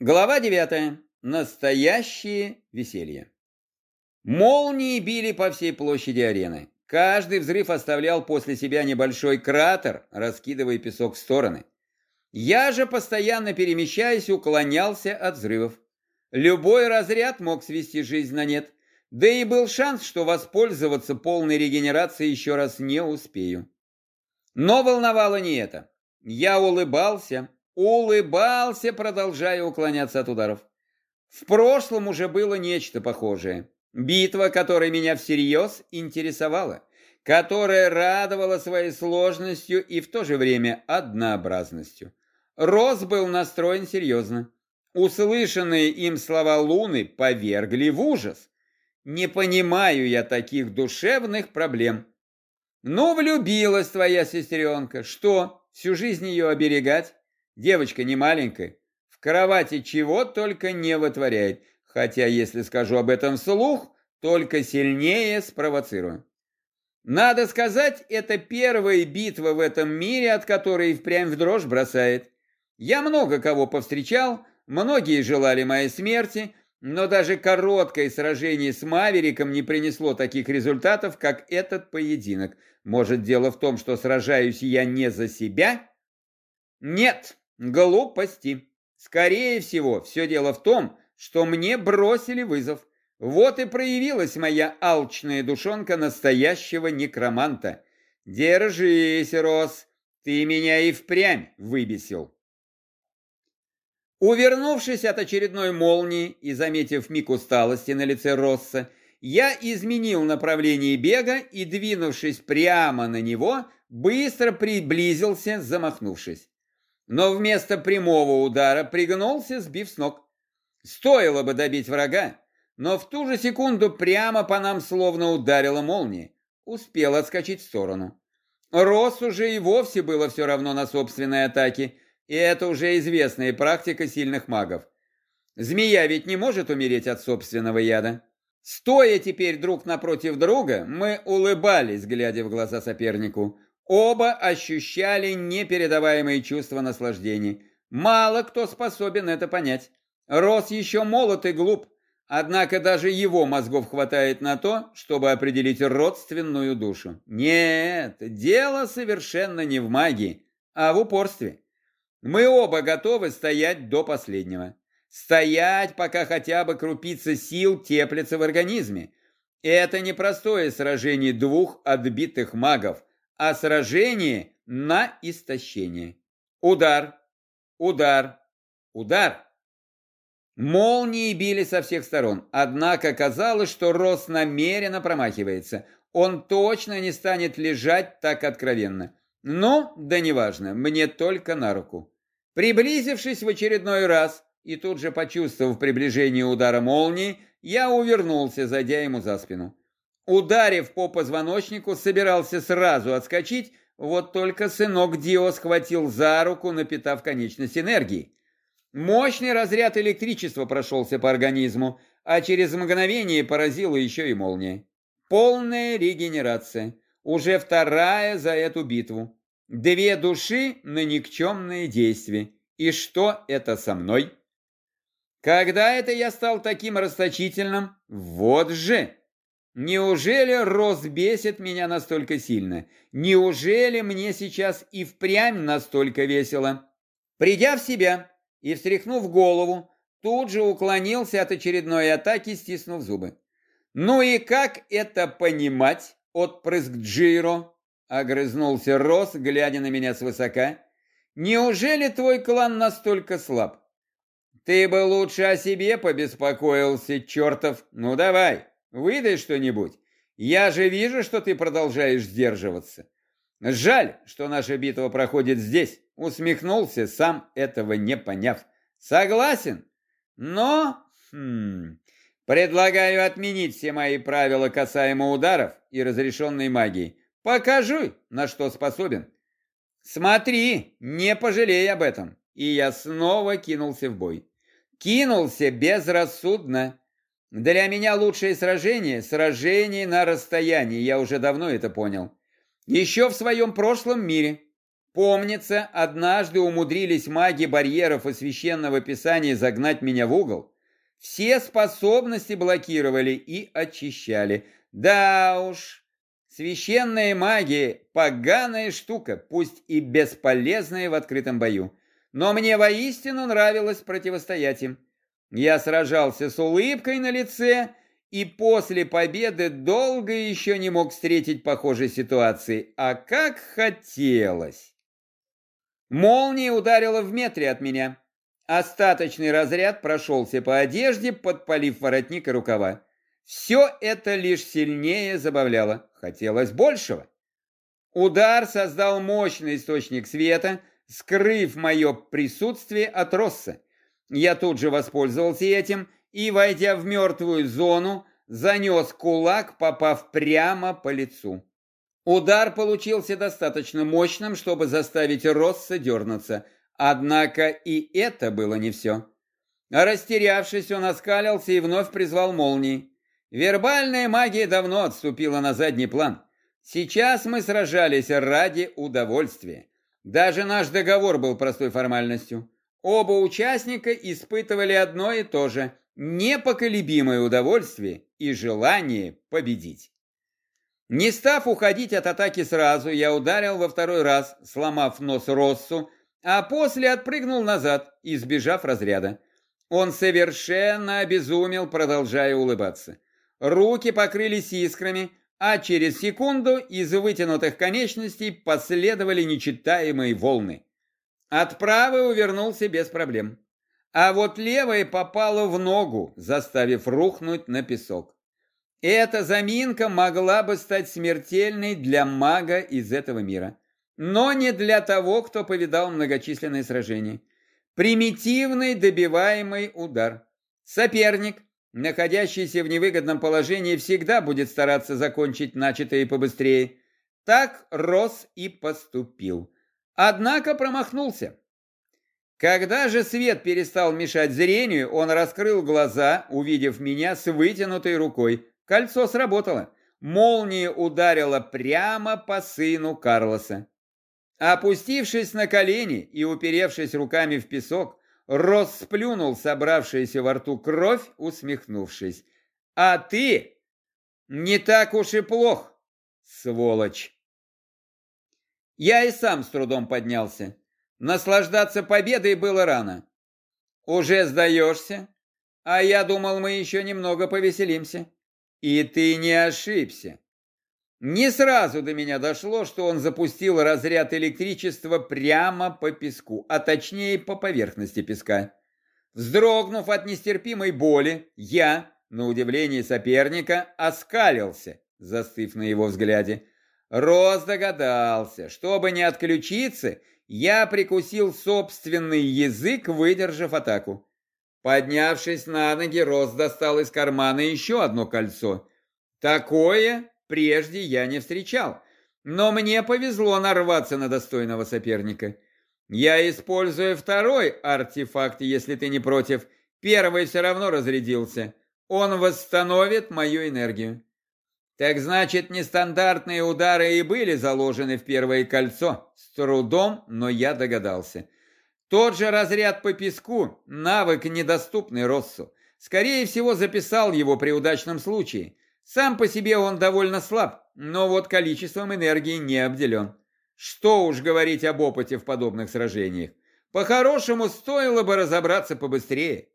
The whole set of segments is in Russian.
Глава 9. Настоящее веселье. Молнии били по всей площади арены. Каждый взрыв оставлял после себя небольшой кратер, раскидывая песок в стороны. Я же, постоянно перемещаясь, уклонялся от взрывов. Любой разряд мог свести жизнь на нет, да и был шанс, что воспользоваться полной регенерацией еще раз не успею. Но волновало не это. Я улыбался, улыбался, продолжая уклоняться от ударов. В прошлом уже было нечто похожее. Битва, которая меня всерьез интересовала, которая радовала своей сложностью и в то же время однообразностью. Рос был настроен серьезно. Услышанные им слова Луны повергли в ужас. Не понимаю я таких душевных проблем. Ну, влюбилась твоя сестренка. Что, всю жизнь ее оберегать? Девочка не маленькая, в кровати чего только не вытворяет, хотя, если скажу об этом вслух, только сильнее спровоцирую. Надо сказать, это первая битва в этом мире, от которой впрямь в дрожь бросает. Я много кого повстречал, многие желали моей смерти, но даже короткое сражение с Мавериком не принесло таких результатов, как этот поединок. Может, дело в том, что сражаюсь я не за себя? Нет, Глупости. Скорее всего, все дело в том, что мне бросили вызов. Вот и проявилась моя алчная душонка настоящего некроманта. Держись, Рос, ты меня и впрямь выбесил. Увернувшись от очередной молнии и заметив миг усталости на лице Росса, я изменил направление бега и, двинувшись прямо на него, быстро приблизился, замахнувшись но вместо прямого удара пригнулся, сбив с ног. Стоило бы добить врага, но в ту же секунду прямо по нам словно ударила молния. Успел отскочить в сторону. Рос уже и вовсе было все равно на собственной атаке, и это уже известная практика сильных магов. Змея ведь не может умереть от собственного яда. Стоя теперь друг напротив друга, мы улыбались, глядя в глаза сопернику. Оба ощущали непередаваемые чувства наслаждения. Мало кто способен это понять. Рос еще молод и глуп, однако даже его мозгов хватает на то, чтобы определить родственную душу. Нет, дело совершенно не в магии, а в упорстве. Мы оба готовы стоять до последнего. Стоять, пока хотя бы крупица сил теплится в организме. Это непростое сражение двух отбитых магов, а сражение на истощение. Удар, удар, удар. Молнии били со всех сторон, однако казалось, что Рос намеренно промахивается. Он точно не станет лежать так откровенно. Но, да неважно, мне только на руку. Приблизившись в очередной раз и тут же почувствовав приближение удара молнии, я увернулся, зайдя ему за спину. Ударив по позвоночнику, собирался сразу отскочить, вот только сынок Дио схватил за руку, напитав конечность энергии. Мощный разряд электричества прошелся по организму, а через мгновение поразила еще и молния. Полная регенерация. Уже вторая за эту битву. Две души на никчемные действия. И что это со мной? Когда это я стал таким расточительным? Вот же! Неужели Рос бесит меня настолько сильно? Неужели мне сейчас и впрямь настолько весело? Придя в себя и встряхнув голову, тут же уклонился от очередной атаки, стиснув зубы. «Ну и как это понимать, отпрыск Джиро?» — огрызнулся Рос, глядя на меня свысока. «Неужели твой клан настолько слаб?» «Ты бы лучше о себе побеспокоился, чертов! Ну давай, Выдай что-нибудь. Я же вижу, что ты продолжаешь сдерживаться. Жаль, что наша битва проходит здесь. Усмехнулся, сам этого не поняв. Согласен, но... Хм, предлагаю отменить все мои правила касаемо ударов и разрешенной магии. Покажу, на что способен. Смотри, не пожалей об этом. И я снова кинулся в бой. Кинулся безрассудно. Для меня лучшее сражение – сражение на расстоянии, я уже давно это понял. Еще в своем прошлом мире. Помнится, однажды умудрились маги барьеров и священного писания загнать меня в угол. Все способности блокировали и очищали. Да уж, священная магия – поганая штука, пусть и бесполезная в открытом бою. Но мне воистину нравилось противостоять им. Я сражался с улыбкой на лице и после победы долго еще не мог встретить похожей ситуации, а как хотелось. Молния ударила в метре от меня. Остаточный разряд прошелся по одежде, подпалив воротник и рукава. Все это лишь сильнее забавляло. Хотелось большего. Удар создал мощный источник света, скрыв мое присутствие от Росса. Я тут же воспользовался этим и, войдя в мертвую зону, занес кулак, попав прямо по лицу. Удар получился достаточно мощным, чтобы заставить Росса дернуться, однако и это было не все. Растерявшись, он оскалился и вновь призвал молнии. Вербальная магия давно отступила на задний план. Сейчас мы сражались ради удовольствия. Даже наш договор был простой формальностью. Оба участника испытывали одно и то же – непоколебимое удовольствие и желание победить. Не став уходить от атаки сразу, я ударил во второй раз, сломав нос Россу, а после отпрыгнул назад, избежав разряда. Он совершенно обезумел, продолжая улыбаться. Руки покрылись искрами, а через секунду из вытянутых конечностей последовали нечитаемые волны. От правой увернулся без проблем. А вот левая попала в ногу, заставив рухнуть на песок. Эта заминка могла бы стать смертельной для мага из этого мира. Но не для того, кто повидал многочисленные сражения. Примитивный добиваемый удар. Соперник, находящийся в невыгодном положении, всегда будет стараться закончить начатое побыстрее. Так Рос и поступил. Однако промахнулся. Когда же свет перестал мешать зрению, он раскрыл глаза, увидев меня с вытянутой рукой. Кольцо сработало. Молния ударила прямо по сыну Карлоса. Опустившись на колени и уперевшись руками в песок, Рос сплюнул собравшуюся во рту кровь, усмехнувшись. «А ты не так уж и плох, сволочь!» Я и сам с трудом поднялся. Наслаждаться победой было рано. «Уже сдаешься? А я думал, мы еще немного повеселимся». И ты не ошибся. Не сразу до меня дошло, что он запустил разряд электричества прямо по песку, а точнее по поверхности песка. Вздрогнув от нестерпимой боли, я, на удивление соперника, оскалился, застыв на его взгляде. Рос догадался, чтобы не отключиться, я прикусил собственный язык, выдержав атаку. Поднявшись на ноги, Рос достал из кармана еще одно кольцо. Такое прежде я не встречал, но мне повезло нарваться на достойного соперника. Я использую второй артефакт, если ты не против. Первый все равно разрядился. Он восстановит мою энергию. Так значит, нестандартные удары и были заложены в первое кольцо. С трудом, но я догадался. Тот же разряд по песку, навык недоступный Россу. Скорее всего, записал его при удачном случае. Сам по себе он довольно слаб, но вот количеством энергии не обделен. Что уж говорить об опыте в подобных сражениях. По-хорошему, стоило бы разобраться побыстрее.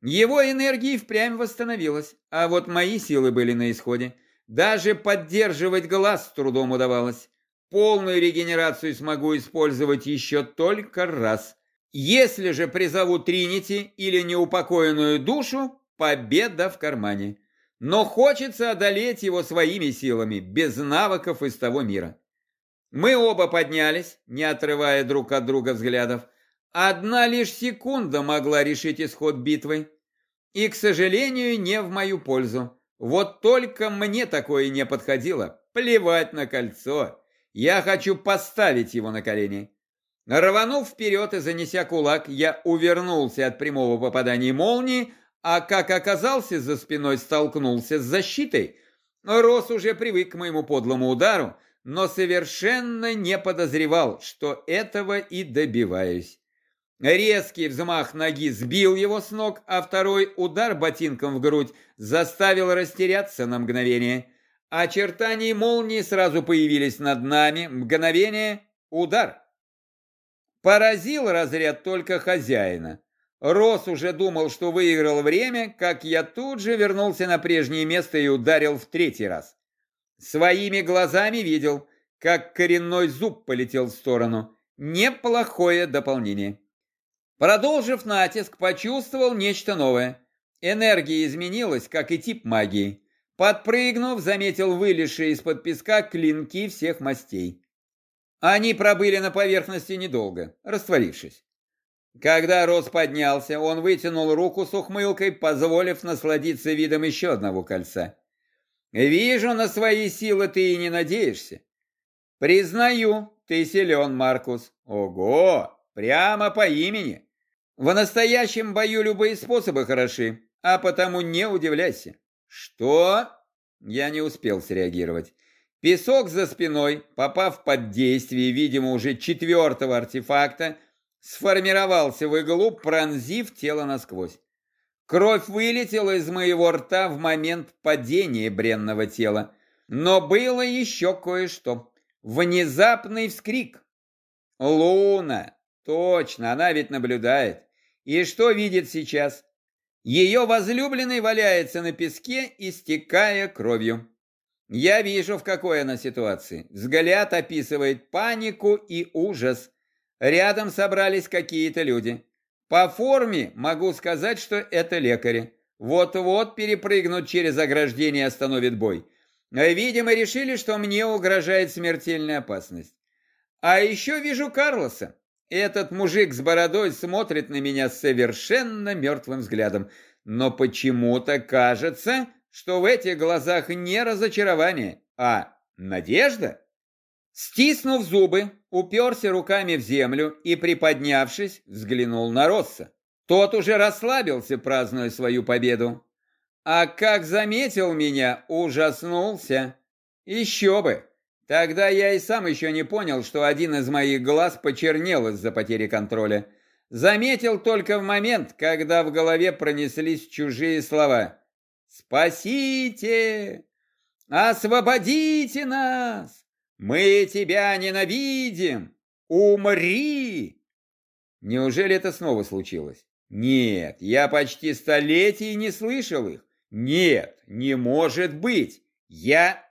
Его энергия впрямь восстановилась, а вот мои силы были на исходе. Даже поддерживать глаз с трудом удавалось. Полную регенерацию смогу использовать еще только раз. Если же призову Тринити или неупокоенную душу, победа в кармане. Но хочется одолеть его своими силами, без навыков из того мира. Мы оба поднялись, не отрывая друг от друга взглядов. Одна лишь секунда могла решить исход битвы. И, к сожалению, не в мою пользу. Вот только мне такое не подходило. Плевать на кольцо. Я хочу поставить его на колени. Рванув вперед и занеся кулак, я увернулся от прямого попадания молнии, а как оказался за спиной, столкнулся с защитой. Рос уже привык к моему подлому удару, но совершенно не подозревал, что этого и добиваюсь. Резкий взмах ноги сбил его с ног, а второй удар ботинком в грудь заставил растеряться на мгновение. Очертания молнии сразу появились над нами. Мгновение — удар. Поразил разряд только хозяина. Рос уже думал, что выиграл время, как я тут же вернулся на прежнее место и ударил в третий раз. Своими глазами видел, как коренной зуб полетел в сторону. Неплохое дополнение. Продолжив натиск, почувствовал нечто новое. Энергия изменилась, как и тип магии. Подпрыгнув, заметил вылезшие из-под песка клинки всех мастей. Они пробыли на поверхности недолго, растворившись. Когда Рос поднялся, он вытянул руку с ухмылкой, позволив насладиться видом еще одного кольца. «Вижу, на свои силы ты и не надеешься. Признаю, ты силен, Маркус. Ого, прямо по имени. В настоящем бою любые способы хороши, а потому не удивляйся. Что? Я не успел среагировать. Песок за спиной, попав под действие, видимо, уже четвертого артефакта, сформировался в иглу, пронзив тело насквозь. Кровь вылетела из моего рта в момент падения бренного тела. Но было еще кое-что. Внезапный вскрик. Луна! Точно, она ведь наблюдает. И что видит сейчас? Ее возлюбленный валяется на песке, истекая кровью. Я вижу, в какой она ситуации. Взгляд описывает панику и ужас. Рядом собрались какие-то люди. По форме могу сказать, что это лекари. Вот-вот перепрыгнут через ограждение и остановит бой. Видимо, решили, что мне угрожает смертельная опасность. А еще вижу Карлоса. Этот мужик с бородой смотрит на меня совершенно мертвым взглядом. Но почему-то кажется, что в этих глазах не разочарование, а надежда. Стиснув зубы, уперся руками в землю и, приподнявшись, взглянул на Росса. Тот уже расслабился, празднуя свою победу. А как заметил меня, ужаснулся. Еще бы! Тогда я и сам еще не понял, что один из моих глаз почернел из-за потери контроля. Заметил только в момент, когда в голове пронеслись чужие слова. «Спасите! Освободите нас! Мы тебя ненавидим! Умри!» Неужели это снова случилось? Нет, я почти столетий не слышал их. Нет, не может быть. Я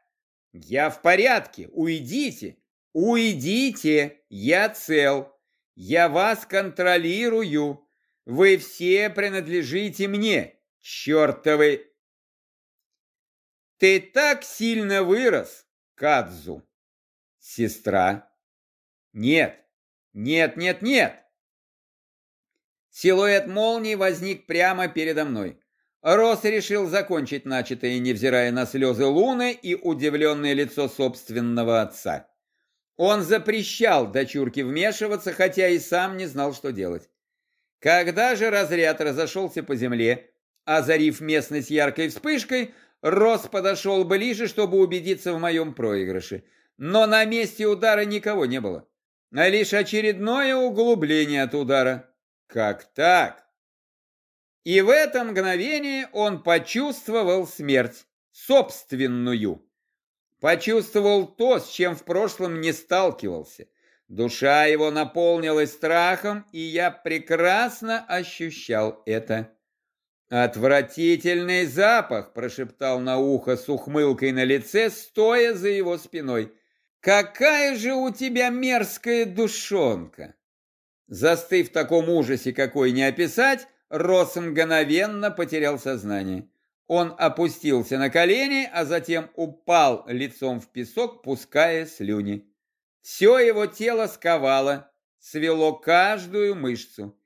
«Я в порядке! Уйдите! Уйдите! Я цел! Я вас контролирую! Вы все принадлежите мне! Чертовы!» «Ты так сильно вырос, Кадзу!» «Сестра?» «Нет! Нет, нет, нет!» Силуэт молнии возник прямо передо мной. Рос решил закончить начатое, невзирая на слезы Луны и удивленное лицо собственного отца. Он запрещал дочурке вмешиваться, хотя и сам не знал, что делать. Когда же разряд разошелся по земле, озарив местность яркой вспышкой, Рос подошел ближе, чтобы убедиться в моем проигрыше. Но на месте удара никого не было, а лишь очередное углубление от удара. Как так? И в это мгновение он почувствовал смерть, собственную. Почувствовал то, с чем в прошлом не сталкивался. Душа его наполнилась страхом, и я прекрасно ощущал это. «Отвратительный запах!» – прошептал на ухо с ухмылкой на лице, стоя за его спиной. «Какая же у тебя мерзкая душонка!» Застыв в таком ужасе, какой не описать, Рос мгновенно потерял сознание. Он опустился на колени, а затем упал лицом в песок, пуская слюни. Все его тело сковало, свело каждую мышцу.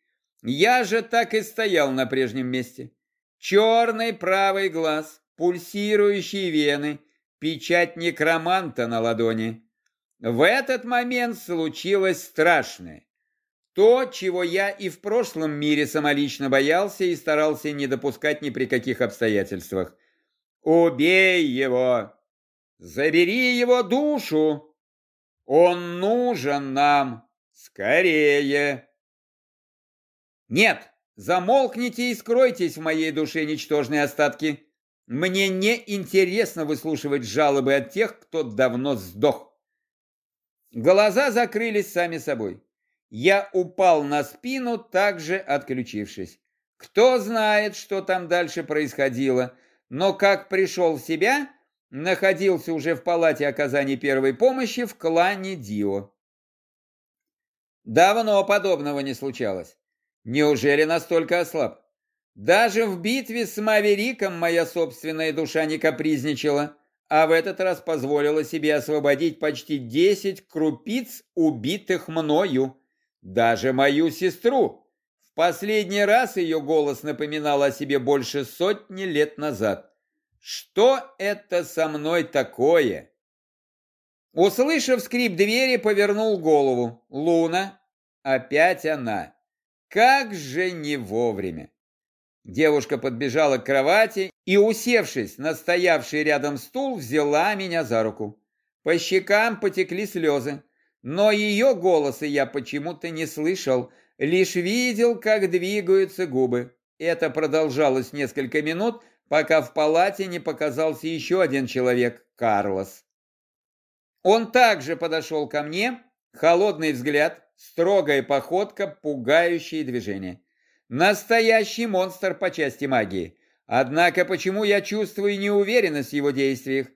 Я же так и стоял на прежнем месте. Черный правый глаз, пульсирующие вены, печать некроманта на ладони. В этот момент случилось страшное. То, чего я и в прошлом мире самолично боялся и старался не допускать ни при каких обстоятельствах. «Убей его! Забери его душу!» Он нужен нам! Скорее!» «Нет, замолкните и скройтесь в моей душе, ничтожные остатки. Мне не интересно выслушивать жалобы от тех, кто давно сдох». Глаза закрылись сами собой. Я упал на спину, также отключившись. Кто знает, что там дальше происходило, но как пришел в себя, находился уже в палате оказания первой помощи в клане Дио. Давно подобного не случалось. Неужели настолько ослаб? Даже в битве с Мавериком моя собственная душа не капризничала, а в этот раз позволила себе освободить почти десять крупиц, убитых мною. Даже мою сестру. В последний раз ее голос напоминал о себе больше сотни лет назад. Что это со мной такое? Услышав скрип двери, повернул голову. Луна. Опять она. Как же не вовремя. Девушка подбежала к кровати и, усевшись на стоявший рядом стул, взяла меня за руку. По щекам потекли слезы. Но ее голоса я почему-то не слышал, лишь видел, как двигаются губы. Это продолжалось несколько минут, пока в палате не показался еще один человек, Карлос. Он также подошел ко мне, холодный взгляд, строгая походка, пугающие движения. Настоящий монстр по части магии. Однако почему я чувствую неуверенность в его действиях?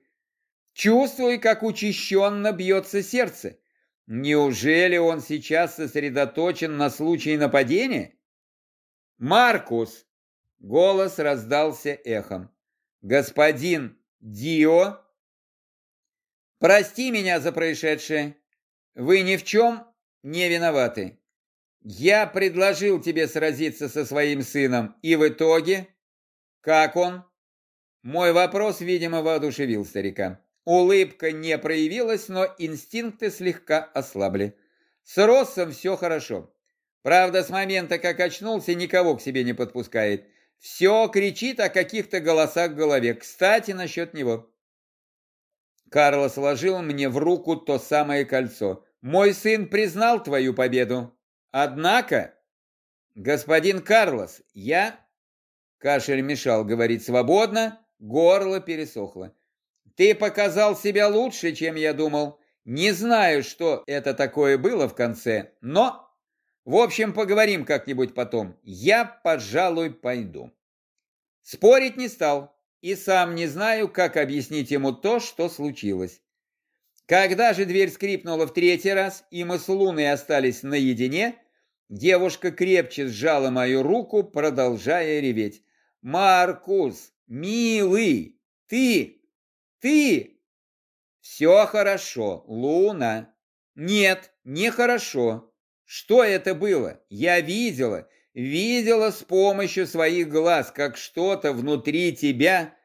Чувствую, как учащенно бьется сердце. Неужели он сейчас сосредоточен на случае нападения? Маркус! Голос раздался эхом. Господин Дио? Прости меня за происшедшее. Вы ни в чем не виноваты. Я предложил тебе сразиться со своим сыном, и в итоге... Как он? Мой вопрос, видимо, воодушевил старика. Улыбка не проявилась, но инстинкты слегка ослабли. С Россом все хорошо. Правда, с момента, как очнулся, никого к себе не подпускает. Все кричит о каких-то голосах в голове. Кстати, насчет него. Карло сложил мне в руку то самое кольцо. «Мой сын признал твою победу. Однако, господин Карлос, я...» Кашель мешал говорить свободно, горло пересохло. Ты показал себя лучше, чем я думал. Не знаю, что это такое было в конце, но... В общем, поговорим как-нибудь потом. Я, пожалуй, пойду. Спорить не стал, и сам не знаю, как объяснить ему то, что случилось. Когда же дверь скрипнула в третий раз, и мы с Луной остались наедине, девушка крепче сжала мою руку, продолжая реветь. «Маркус, милый, ты ты! Все хорошо, Луна. Нет, нехорошо. Что это было? Я видела, видела с помощью своих глаз, как что-то внутри тебя...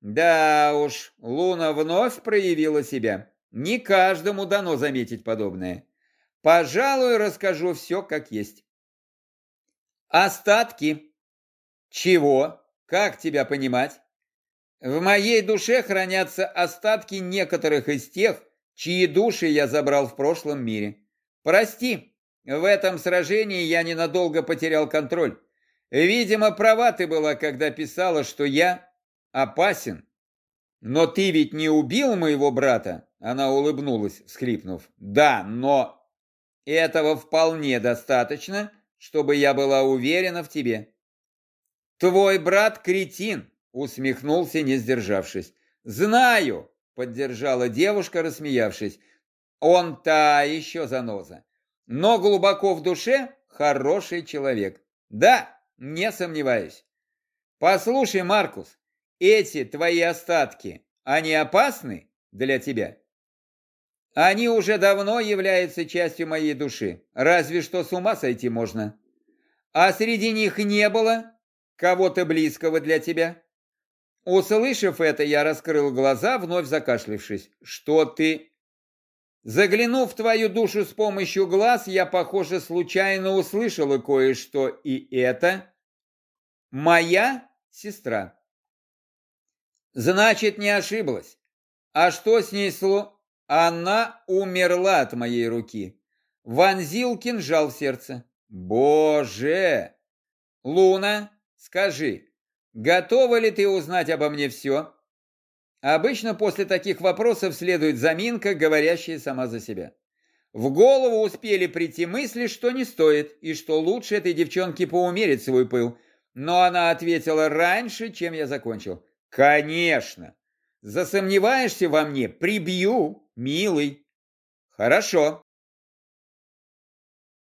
Да уж, Луна вновь проявила себя. Не каждому дано заметить подобное. Пожалуй, расскажу все как есть. Остатки. Чего? Как тебя понимать? В моей душе хранятся остатки некоторых из тех, чьи души я забрал в прошлом мире. Прости, в этом сражении я ненадолго потерял контроль. Видимо, права ты была, когда писала, что я опасен. Но ты ведь не убил моего брата? Она улыбнулась, всхлипнув. Да, но этого вполне достаточно, чтобы я была уверена в тебе. Твой брат кретин, Усмехнулся, не сдержавшись. «Знаю!» — поддержала девушка, рассмеявшись. «Он та еще заноза. Но глубоко в душе хороший человек. Да, не сомневаюсь. Послушай, Маркус, эти твои остатки, они опасны для тебя?» Они уже давно являются частью моей души, разве что с ума сойти можно. А среди них не было кого-то близкого для тебя? Услышав это, я раскрыл глаза, вновь закашлившись. «Что ты...» Заглянув в твою душу с помощью глаз, я, похоже, случайно услышала кое-что, и это моя сестра. Значит, не ошиблась. А что с ней сло... Она умерла от моей руки. Вонзил кинжал в сердце. Боже! Луна, скажи, готова ли ты узнать обо мне все? Обычно после таких вопросов следует заминка, говорящая сама за себя. В голову успели прийти мысли, что не стоит, и что лучше этой девчонке поумерить свой пыл. Но она ответила раньше, чем я закончил. «Конечно! Засомневаешься во мне? Прибью, милый!» «Хорошо.